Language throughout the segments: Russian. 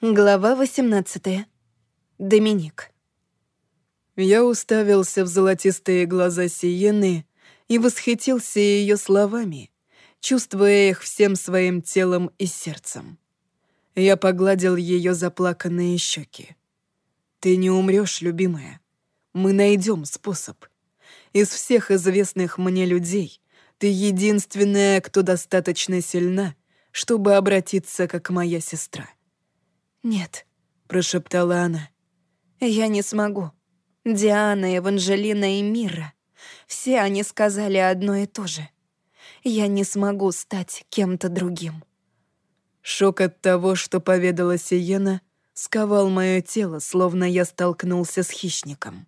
Глава 18. Доминик. Я уставился в золотистые глаза Сиены и восхитился ее словами, чувствуя их всем своим телом и сердцем. Я погладил ее заплаканные щеки. «Ты не умрешь, любимая. Мы найдем способ. Из всех известных мне людей ты единственная, кто достаточно сильна, чтобы обратиться как моя сестра». «Нет», — прошептала она. «Я не смогу. Диана, Эванжелина и Мира. Все они сказали одно и то же. Я не смогу стать кем-то другим». Шок от того, что поведала Сиена, сковал мое тело, словно я столкнулся с хищником.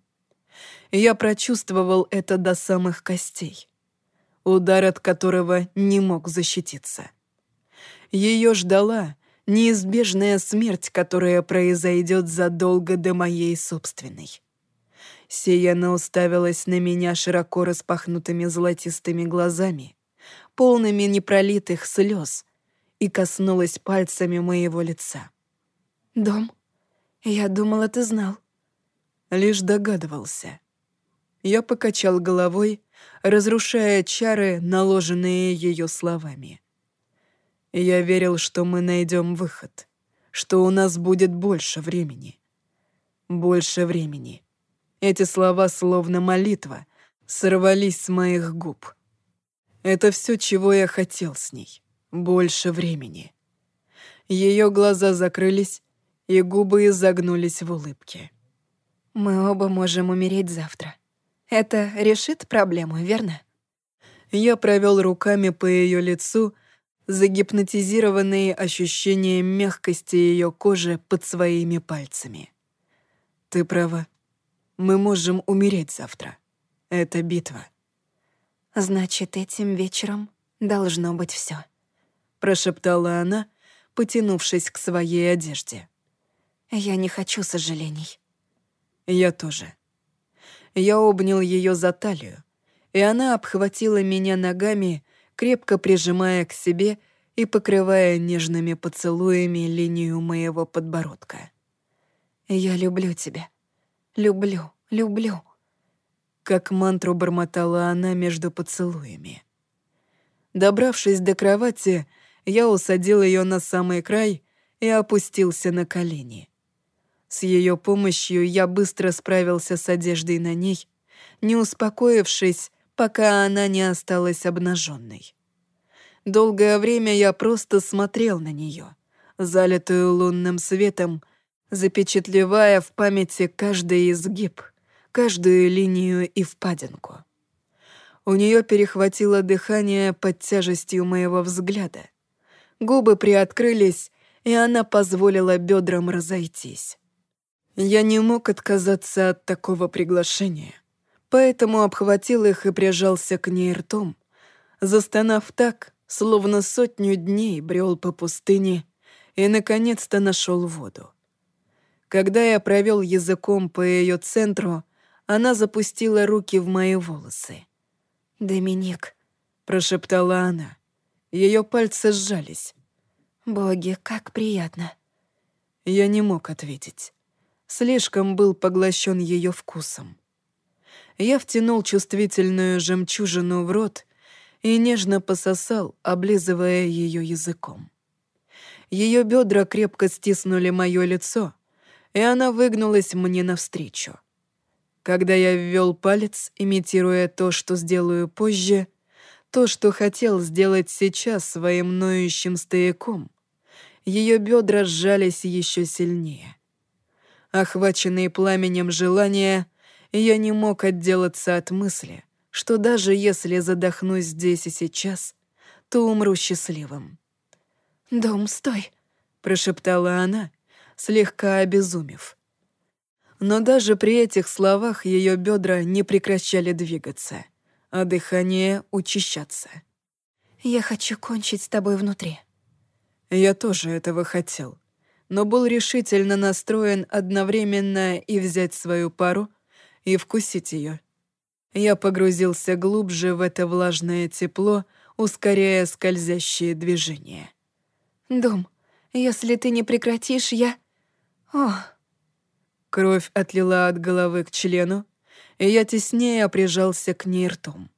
Я прочувствовал это до самых костей. Удар от которого не мог защититься. Ее ждала неизбежная смерть, которая произойдет задолго до моей собственной. Сияна уставилась на меня широко распахнутыми золотистыми глазами, полными непролитых слез, и коснулась пальцами моего лица. «Дом? Я думала, ты знал». Лишь догадывался. Я покачал головой, разрушая чары, наложенные ее словами. Я верил, что мы найдем выход, что у нас будет больше времени. Больше времени. Эти слова, словно молитва, сорвались с моих губ. Это все, чего я хотел с ней. Больше времени. Ее глаза закрылись, и губы изогнулись в улыбке. «Мы оба можем умереть завтра. Это решит проблему, верно?» Я провел руками по ее лицу, загипнотизированные ощущением мягкости ее кожи под своими пальцами. «Ты права. Мы можем умереть завтра. Это битва». «Значит, этим вечером должно быть все, прошептала она, потянувшись к своей одежде. «Я не хочу сожалений». «Я тоже». Я обнял ее за талию, и она обхватила меня ногами, крепко прижимая к себе и покрывая нежными поцелуями линию моего подбородка. «Я люблю тебя. Люблю, люблю». Как мантру бормотала она между поцелуями. Добравшись до кровати, я усадил ее на самый край и опустился на колени. С ее помощью я быстро справился с одеждой на ней, не успокоившись, пока она не осталась обнаженной. Долгое время я просто смотрел на нее, залитую лунным светом, запечатлевая в памяти каждый изгиб, каждую линию и впадинку. У нее перехватило дыхание под тяжестью моего взгляда. Губы приоткрылись, и она позволила бедрам разойтись. Я не мог отказаться от такого приглашения поэтому обхватил их и прижался к ней ртом, застонав так, словно сотню дней брел по пустыне и, наконец-то, нашел воду. Когда я провел языком по ее центру, она запустила руки в мои волосы. «Доминик», — прошептала она. Ее пальцы сжались. «Боги, как приятно». Я не мог ответить. Слишком был поглощен ее вкусом. Я втянул чувствительную жемчужину в рот и нежно пососал, облизывая ее языком. Ее бедра крепко стиснули мое лицо, и она выгнулась мне навстречу. Когда я ввел палец, имитируя то, что сделаю позже, то, что хотел сделать сейчас своим ноющим стояком, ее бедра сжались еще сильнее. Охваченный пламенем желания, я не мог отделаться от мысли, что даже если задохнусь здесь и сейчас, то умру счастливым. «Дом, стой!» — прошептала она, слегка обезумев. Но даже при этих словах ее бедра не прекращали двигаться, а дыхание учащаться. «Я хочу кончить с тобой внутри». Я тоже этого хотел, но был решительно настроен одновременно и взять свою пару — и вкусить ее. Я погрузился глубже в это влажное тепло, ускоряя скользящие движения. «Дом, если ты не прекратишь, я...» О! Кровь отлила от головы к члену, и я теснее прижался к ней ртом.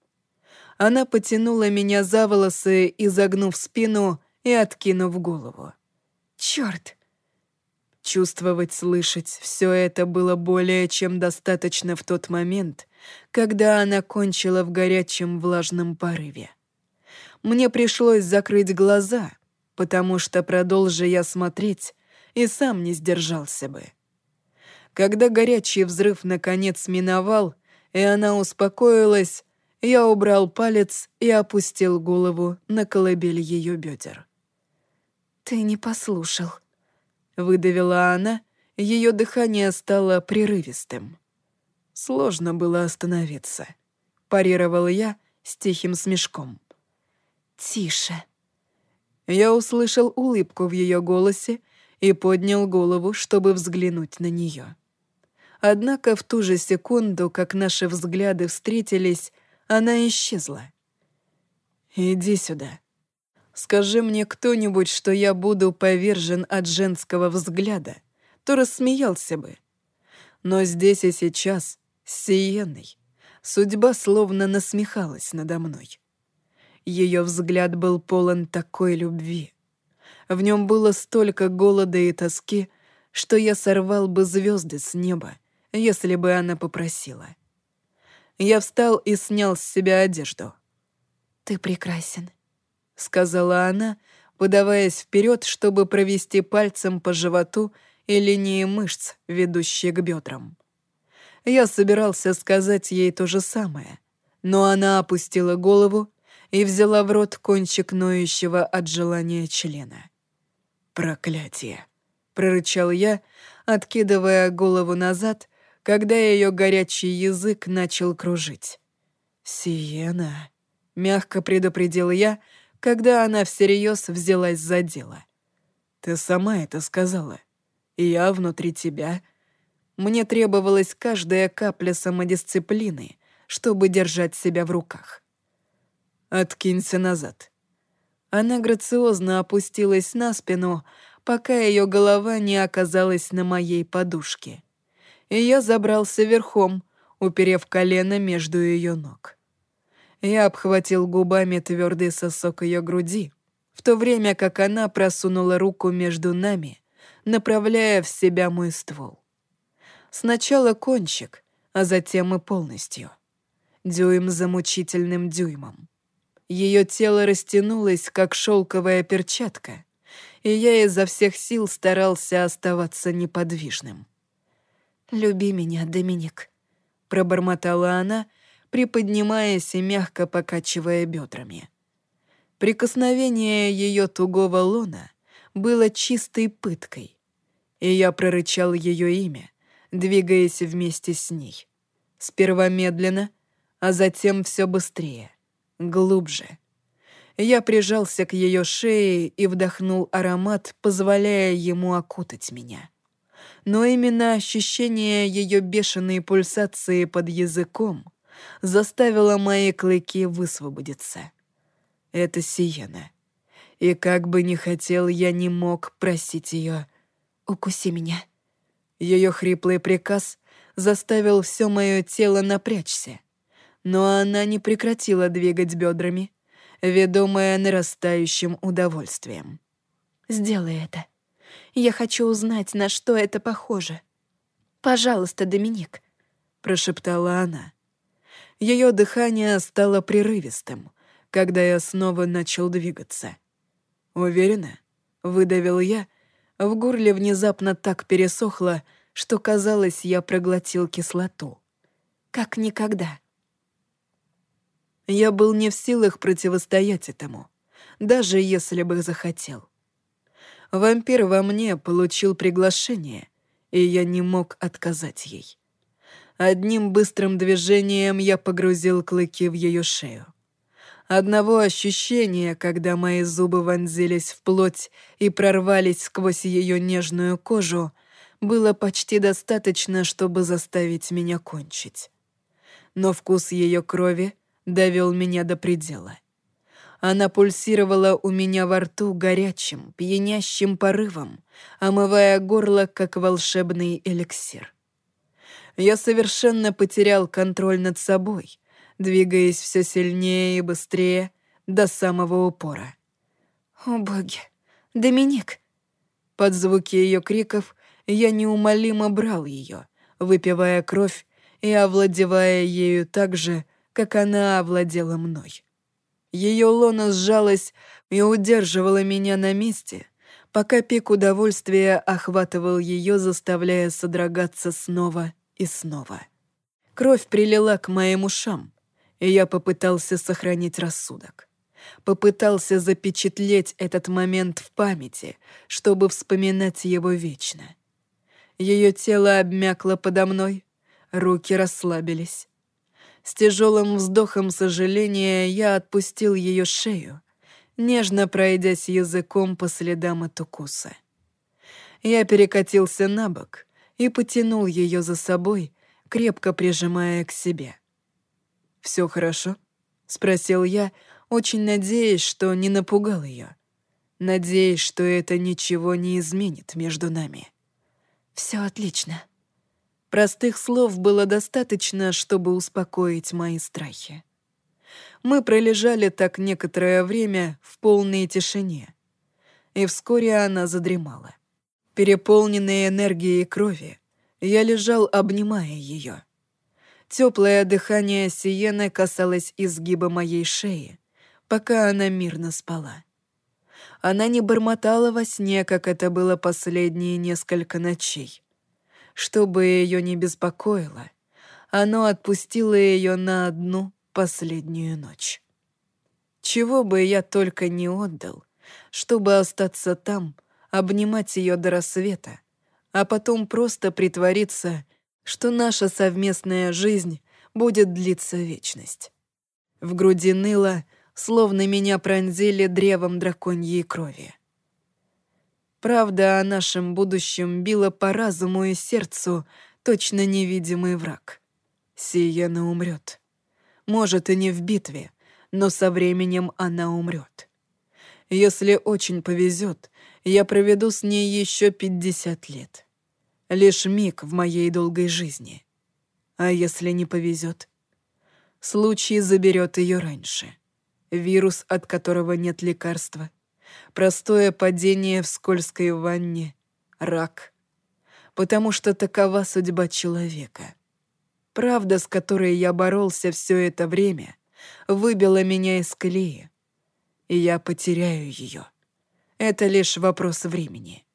Она потянула меня за волосы, изогнув спину и откинув голову. Чёрт! Чувствовать, слышать — все это было более чем достаточно в тот момент, когда она кончила в горячем влажном порыве. Мне пришлось закрыть глаза, потому что, продолжи я смотреть, и сам не сдержался бы. Когда горячий взрыв наконец миновал, и она успокоилась, я убрал палец и опустил голову на колыбель ее бедер. «Ты не послушал», — выдавила она, ее дыхание стало прерывистым. Сложно было остановиться. Парировал я с тихим смешком. «Тише». Я услышал улыбку в ее голосе и поднял голову, чтобы взглянуть на нее. Однако в ту же секунду, как наши взгляды встретились, она исчезла. «Иди сюда. Скажи мне кто-нибудь, что я буду повержен от женского взгляда, то рассмеялся бы. Но здесь и сейчас, с Сиеной, судьба словно насмехалась надо мной. Ее взгляд был полон такой любви. В нем было столько голода и тоски, что я сорвал бы звезды с неба, если бы она попросила. Я встал и снял с себя одежду. «Ты прекрасен», — сказала она, подаваясь вперед, чтобы провести пальцем по животу и линии мышц, ведущей к бедрам. Я собирался сказать ей то же самое, но она опустила голову и взяла в рот кончик ноющего от желания члена. «Проклятие!» — прорычал я, откидывая голову назад, когда ее горячий язык начал кружить. «Сиена», — мягко предупредил я, когда она всерьез взялась за дело. «Ты сама это сказала. Я внутри тебя. Мне требовалась каждая капля самодисциплины, чтобы держать себя в руках. Откинься назад». Она грациозно опустилась на спину, пока ее голова не оказалась на моей подушке и я забрался верхом, уперев колено между ее ног. Я обхватил губами твердый сосок ее груди, в то время как она просунула руку между нами, направляя в себя мой ствол. Сначала кончик, а затем и полностью. Дюйм за мучительным дюймом. Ее тело растянулось, как шелковая перчатка, и я изо всех сил старался оставаться неподвижным. «Люби меня, Доминик», — пробормотала она, приподнимаясь и мягко покачивая бедрами. Прикосновение ее тугого лона было чистой пыткой, и я прорычал ее имя, двигаясь вместе с ней. Сперва медленно, а затем все быстрее, глубже. Я прижался к ее шее и вдохнул аромат, позволяя ему окутать меня но именно ощущение ее бешеной пульсации под языком заставило мои клыки высвободиться. Это Сиена. И как бы ни хотел, я не мог просить ее «Укуси меня». Ее хриплый приказ заставил все мое тело напрячься, но она не прекратила двигать бедрами, ведомая нарастающим удовольствием. «Сделай это», я хочу узнать, на что это похоже. Пожалуйста, Доминик», — прошептала она. Ее дыхание стало прерывистым, когда я снова начал двигаться. «Уверена?» — выдавил я. В горле внезапно так пересохло, что, казалось, я проглотил кислоту. «Как никогда». Я был не в силах противостоять этому, даже если бы захотел. Вампир во мне получил приглашение, и я не мог отказать ей. Одним быстрым движением я погрузил клыки в ее шею. Одного ощущения, когда мои зубы вонзились в плоть и прорвались сквозь ее нежную кожу, было почти достаточно, чтобы заставить меня кончить. Но вкус ее крови довел меня до предела. Она пульсировала у меня во рту горячим, пьянящим порывом, омывая горло, как волшебный эликсир. Я совершенно потерял контроль над собой, двигаясь все сильнее и быстрее до самого упора. «О боги! Доминик!» Под звуки ее криков я неумолимо брал ее, выпивая кровь и овладевая ею так же, как она овладела мной. Ее лона сжалась и удерживала меня на месте, пока пик удовольствия охватывал ее, заставляя содрогаться снова и снова. Кровь прилила к моим ушам, и я попытался сохранить рассудок. Попытался запечатлеть этот момент в памяти, чтобы вспоминать его вечно. Ее тело обмякло подо мной, руки расслабились. С тяжелым вздохом сожаления я отпустил ее шею, нежно пройдясь языком по следам от укуса. Я перекатился на бок и потянул ее за собой, крепко прижимая к себе. «Все хорошо?» — спросил я, очень надеясь, что не напугал ее. Надеясь, что это ничего не изменит между нами. Все отлично». Простых слов было достаточно, чтобы успокоить мои страхи. Мы пролежали так некоторое время в полной тишине, и вскоре она задремала. Переполненный энергией крови, я лежал, обнимая ее. Теплое дыхание Сиены касалось изгиба моей шеи, пока она мирно спала. Она не бормотала во сне, как это было последние несколько ночей. Чтобы ее не беспокоило, оно отпустило ее на одну последнюю ночь. Чего бы я только не отдал, чтобы остаться там, обнимать ее до рассвета, а потом просто притвориться, что наша совместная жизнь будет длиться вечность. В груди ныло, словно меня пронзили древом драконьей крови. Правда о нашем будущем била по разуму и сердцу точно невидимый враг. Сиена умрет. Может, и не в битве, но со временем она умрет. Если очень повезет, я проведу с ней еще пятьдесят лет. Лишь миг в моей долгой жизни. А если не повезет? Случай заберет ее раньше вирус, от которого нет лекарства, простое падение в скользкой ванне, рак. Потому что такова судьба человека. Правда, с которой я боролся все это время, выбила меня из колеи. И я потеряю ее. Это лишь вопрос времени.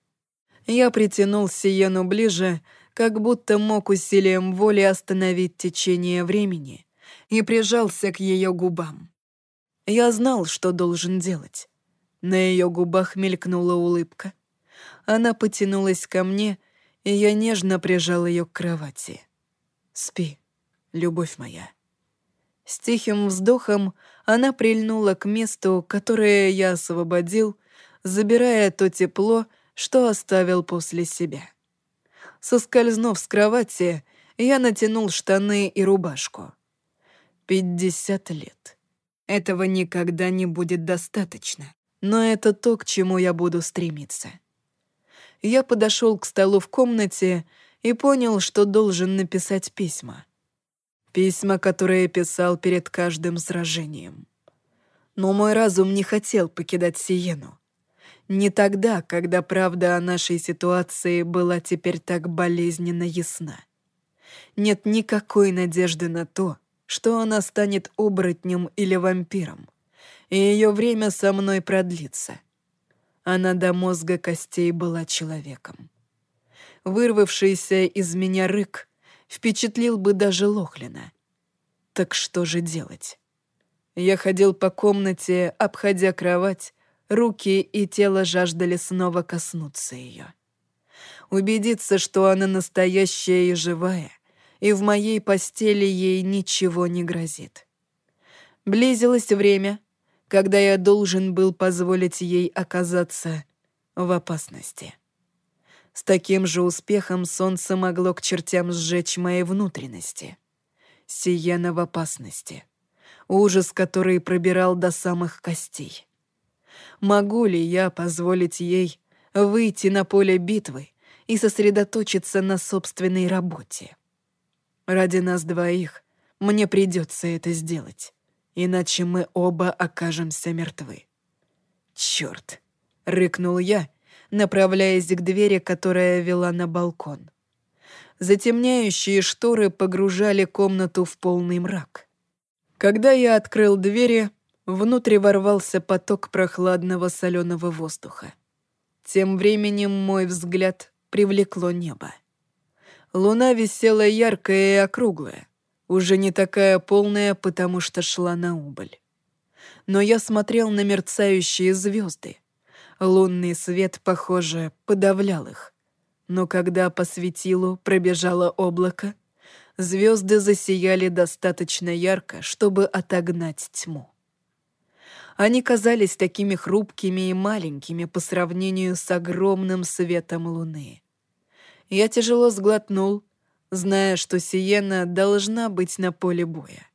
Я притянул Сиену ближе, как будто мог усилием воли остановить течение времени, и прижался к ее губам. Я знал, что должен делать. На ее губах мелькнула улыбка. Она потянулась ко мне, и я нежно прижал ее к кровати. «Спи, любовь моя». С тихим вздохом она прильнула к месту, которое я освободил, забирая то тепло, что оставил после себя. Соскользнув с кровати, я натянул штаны и рубашку. Пятьдесят лет. Этого никогда не будет достаточно, но это то, к чему я буду стремиться. Я подошел к столу в комнате и понял, что должен написать письма. Письма, которые писал перед каждым сражением. Но мой разум не хотел покидать Сиену. Не тогда, когда правда о нашей ситуации была теперь так болезненно ясна. Нет никакой надежды на то, что она станет оборотнем или вампиром, и ее время со мной продлится. Она до мозга костей была человеком. Вырвавшийся из меня рык впечатлил бы даже Лохлина. Так что же делать? Я ходил по комнате, обходя кровать, руки и тело жаждали снова коснуться ее. Убедиться, что она настоящая и живая, и в моей постели ей ничего не грозит. Близилось время, когда я должен был позволить ей оказаться в опасности. С таким же успехом солнце могло к чертям сжечь мои внутренности. Сиена в опасности. ужас, который пробирал до самых костей. Могу ли я позволить ей выйти на поле битвы и сосредоточиться на собственной работе? Ради нас двоих мне придется это сделать, иначе мы оба окажемся мертвы. Черт! рыкнул я, направляясь к двери, которая вела на балкон. Затемняющие шторы погружали комнату в полный мрак. Когда я открыл двери, внутрь ворвался поток прохладного соленого воздуха. Тем временем мой взгляд привлекло небо. Луна висела яркая и округлая, уже не такая полная, потому что шла на убыль. Но я смотрел на мерцающие звезды. Лунный свет, похоже, подавлял их. Но когда по светилу пробежало облако, звезды засияли достаточно ярко, чтобы отогнать тьму. Они казались такими хрупкими и маленькими по сравнению с огромным светом луны. Я тяжело сглотнул, зная, что Сиена должна быть на поле боя.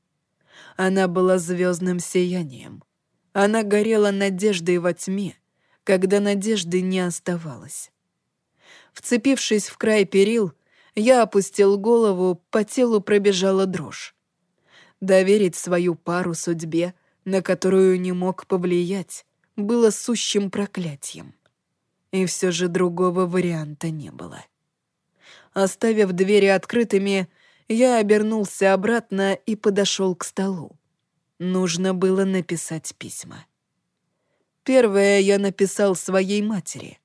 Она была звездным сиянием. Она горела надеждой во тьме, когда надежды не оставалось. Вцепившись в край перил, я опустил голову, по телу пробежала дрожь. Доверить свою пару судьбе, на которую не мог повлиять, было сущим проклятием. И все же другого варианта не было. Оставив двери открытыми, я обернулся обратно и подошел к столу. Нужно было написать письма. Первое я написал своей матери.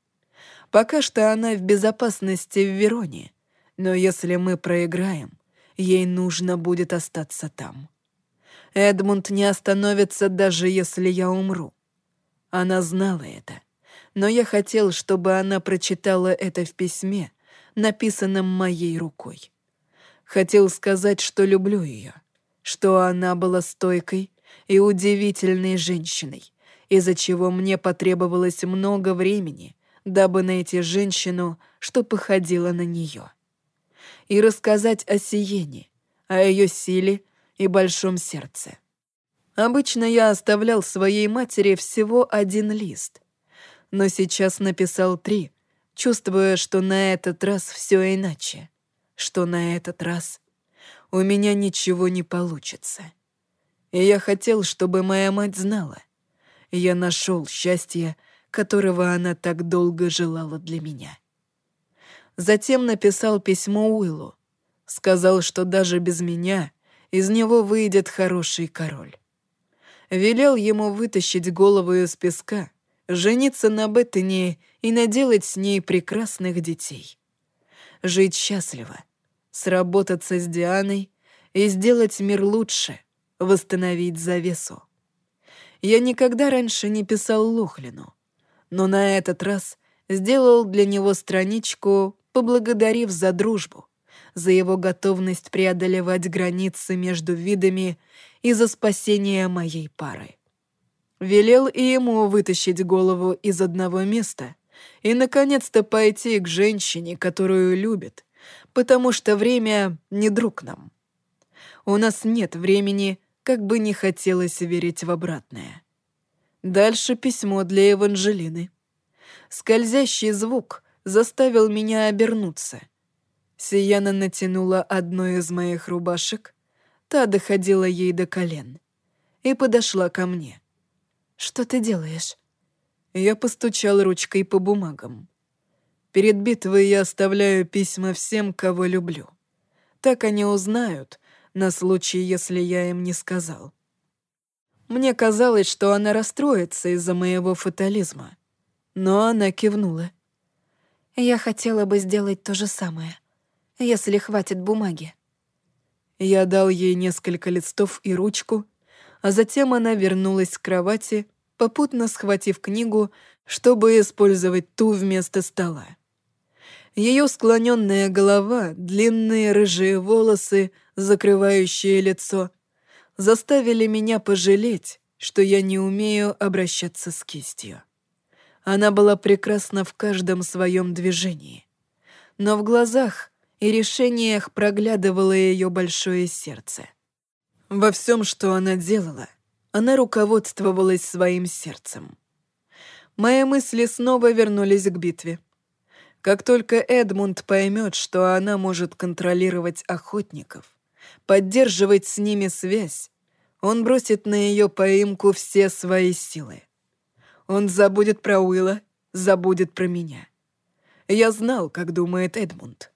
Пока что она в безопасности в Вероне, но если мы проиграем, ей нужно будет остаться там. Эдмунд не остановится, даже если я умру. Она знала это, но я хотел, чтобы она прочитала это в письме, написанном моей рукой. Хотел сказать, что люблю ее, что она была стойкой и удивительной женщиной, из-за чего мне потребовалось много времени, дабы найти женщину, что походила на нее и рассказать о Сиене, о ее силе и большом сердце. Обычно я оставлял своей матери всего один лист, но сейчас написал три, чувствуя, что на этот раз все иначе, что на этот раз у меня ничего не получится. И я хотел, чтобы моя мать знала. Я нашел счастье, которого она так долго желала для меня. Затем написал письмо Уиллу. Сказал, что даже без меня из него выйдет хороший король. Велел ему вытащить голову из песка, жениться на Беттани и наделать с ней прекрасных детей. Жить счастливо, сработаться с Дианой и сделать мир лучше, восстановить завесу. Я никогда раньше не писал Лухлину, но на этот раз сделал для него страничку поблагодарив за дружбу, за его готовность преодолевать границы между видами и за спасение моей пары. Велел и ему вытащить голову из одного места и, наконец-то, пойти к женщине, которую любит, потому что время не друг нам. У нас нет времени, как бы не хотелось верить в обратное. Дальше письмо для Еванжелины. Скользящий звук — заставил меня обернуться. Сияна натянула одну из моих рубашек, та доходила ей до колен, и подошла ко мне. «Что ты делаешь?» Я постучал ручкой по бумагам. Перед битвой я оставляю письма всем, кого люблю. Так они узнают, на случай, если я им не сказал. Мне казалось, что она расстроится из-за моего фатализма. Но она кивнула. Я хотела бы сделать то же самое, если хватит бумаги. Я дал ей несколько листов и ручку, а затем она вернулась к кровати, попутно схватив книгу, чтобы использовать ту вместо стола. Ее склоненная голова, длинные рыжие волосы, закрывающие лицо, заставили меня пожалеть, что я не умею обращаться с кистью. Она была прекрасна в каждом своем движении. Но в глазах и решениях проглядывало ее большое сердце. Во всем, что она делала, она руководствовалась своим сердцем. Мои мысли снова вернулись к битве. Как только Эдмунд поймет, что она может контролировать охотников, поддерживать с ними связь, он бросит на ее поимку все свои силы. Он забудет про Уилла, забудет про меня. Я знал, как думает Эдмунд.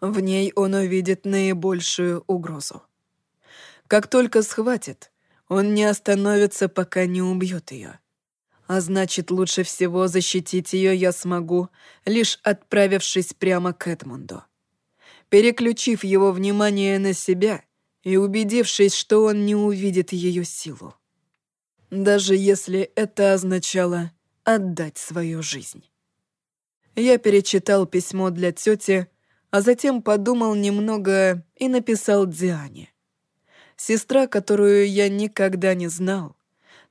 В ней он увидит наибольшую угрозу. Как только схватит, он не остановится, пока не убьет ее. А значит, лучше всего защитить ее я смогу, лишь отправившись прямо к Эдмунду. Переключив его внимание на себя и убедившись, что он не увидит ее силу. Даже если это означало отдать свою жизнь. Я перечитал письмо для тети, а затем подумал немного и написал Диане. Сестра, которую я никогда не знал,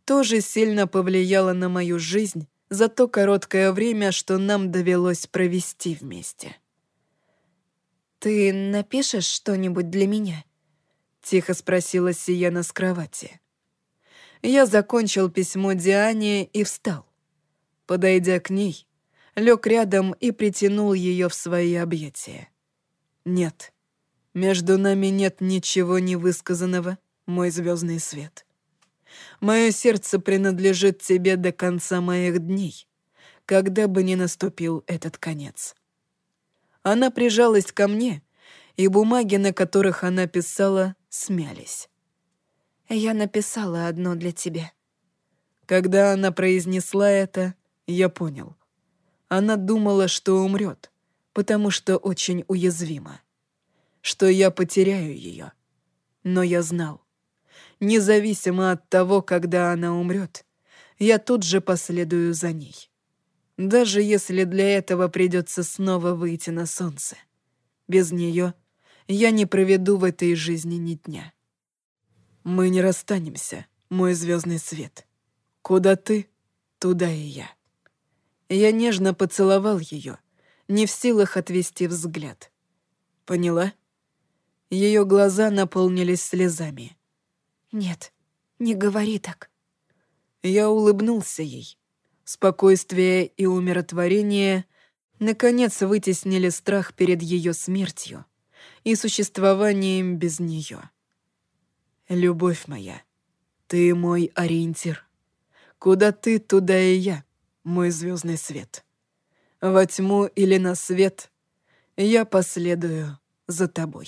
тоже сильно повлияла на мою жизнь за то короткое время, что нам довелось провести вместе. «Ты напишешь что-нибудь для меня?» — тихо спросила Сиена с кровати. Я закончил письмо Диане и встал. Подойдя к ней, лег рядом и притянул ее в свои объятия. «Нет, между нами нет ничего невысказанного, мой звездный свет. Мое сердце принадлежит тебе до конца моих дней, когда бы ни наступил этот конец. Она прижалась ко мне, и бумаги, на которых она писала, смялись. «Я написала одно для тебя». Когда она произнесла это, я понял. Она думала, что умрет, потому что очень уязвима что я потеряю ее. Но я знал. Независимо от того, когда она умрет, я тут же последую за ней. Даже если для этого придется снова выйти на солнце. Без нее я не проведу в этой жизни ни дня. Мы не расстанемся, мой звездный свет. Куда ты, туда и я. Я нежно поцеловал ее, не в силах отвести взгляд. Поняла? Ее глаза наполнились слезами. «Нет, не говори так». Я улыбнулся ей. Спокойствие и умиротворение наконец вытеснили страх перед ее смертью и существованием без нее. «Любовь моя, ты мой ориентир. Куда ты, туда и я, мой звездный свет. Во тьму или на свет я последую за тобой».